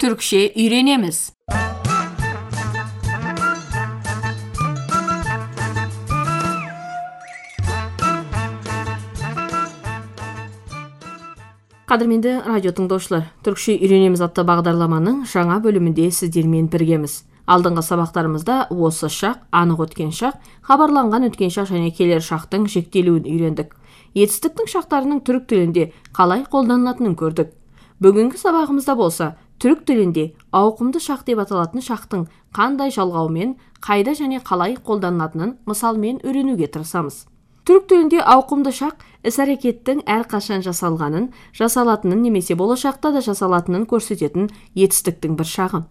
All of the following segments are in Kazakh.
Türkçe үйренеміз. Қадірменді радио тыңдаушылар, Түркше үйренеміз атты бағдарламаның жаңа бөлімінде сіздермен біргеміз. Алдыңғы сабақтарымызда осы шақ, анық өткен шақ, хабарланған өткен шақ және келер шақтың жіктелуін үйрендік. Етістіктің шақтарының түрік тілінде қалай қолданылатынын көрдік. Бүгінгі сабағымызда болса, түрік тілінде ауқымды шақ деп аталатын шақтың қандай жалғаумен, қайда және қалай қолданылатынын мысалмен үйренуге тырысамыз. Түрік тілінде ауқымды шақ іс әрекеттің әрқашан жасалғанын жасалатынын немесе болашақта да жасалатынын көрсететін етістіктің бір шағы.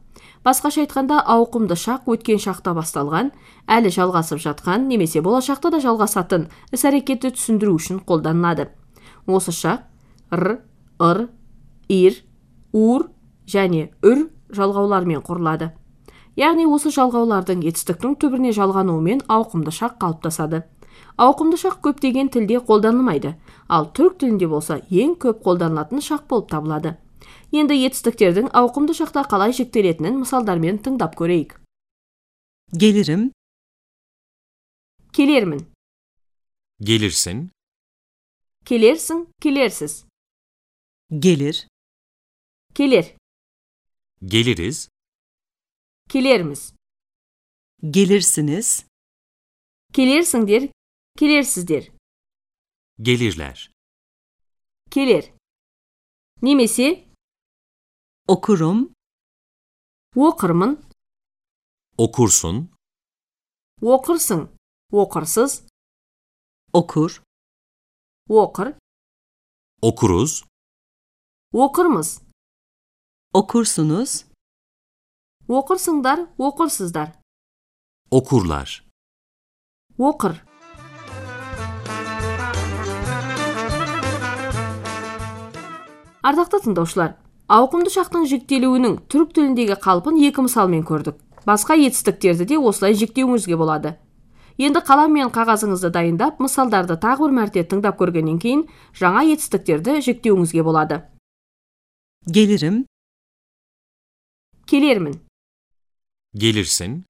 Басқаша айтқанда ауқымды шақ өткен шақта басталған әлі жалғасып жатқан немесе болашақта да жалғасатын іс әрекетті түсіндіру үшін қолданылады. Осы шақ р ыр ир ур және үр жалғаулармен құрылады яғни осы жалғаулардың етістіктің түбіріне жалғануымен ауқымды шақ қалыптасады. Ауқымды шақ көптеген тілде қолданылмайды. Ал түрік тілінде болса ең көп қолданылатын шақ болып табылады. Енді етістіктердің ауқымды шақта қалай жіктелетінін мысалдармен тыңдап көрейік. Gelirim, келермін. Gelirsin, келерсің келерсіз gelir, келер geliriz, келерміз gelirsiniz, келерсіңдер келерсіздер gelirler. келер немесе okurum, оқырмын Okursun, оқырсың оқырсыз okur, оқыр okuruz, оқырмыз okursunuz, оқырсыңдар оқырсыздар okurlar. оқыр ардақты тыңдаушылар ауқымды шақтың жіктелуінің түрік тіліндегі қалпын екі мысалмен көрдік басқа етістіктерді де осылай жіктеуіңізге болады енді қалам мен қағазыңызды дайындап мысалдарды тағы бір мәрте тыңдап көргеннен кейін жаңа етістіктерді жіктеуіңізге болады gelirim, келермін Gelirsin,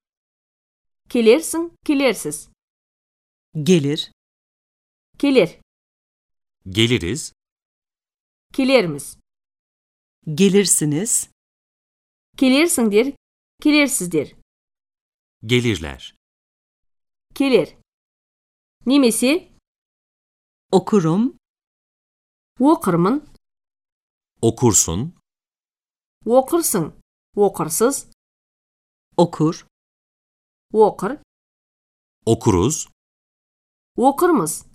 келерсің келерсіз gelir, келер geliriz, келерміз gelirsiniz, келерсіңдер келерсіздер gelirler. келер немесе okurum, оқырмын Okursun, оқырсың оқырсыз okur, оқыр okuruz, оқырмыз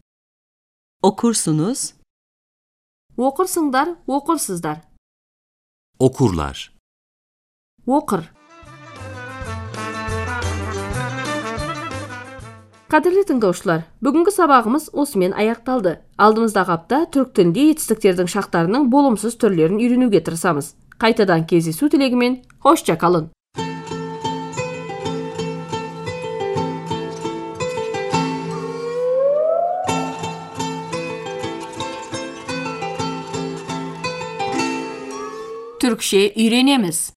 okursunuz, оқырсыңдар оқырсыздар okurlar. оқыр қадірлі тыңдаушылар бүгінгі сабағымыз осымен аяқталды алдымыздағы апта түрік тілінде етістіктердің шақтарының болымсыз түрлерін үйренуге тырысамыз қайтадан кездесу тілегімен hoşça kalın Türkçe үйренеміз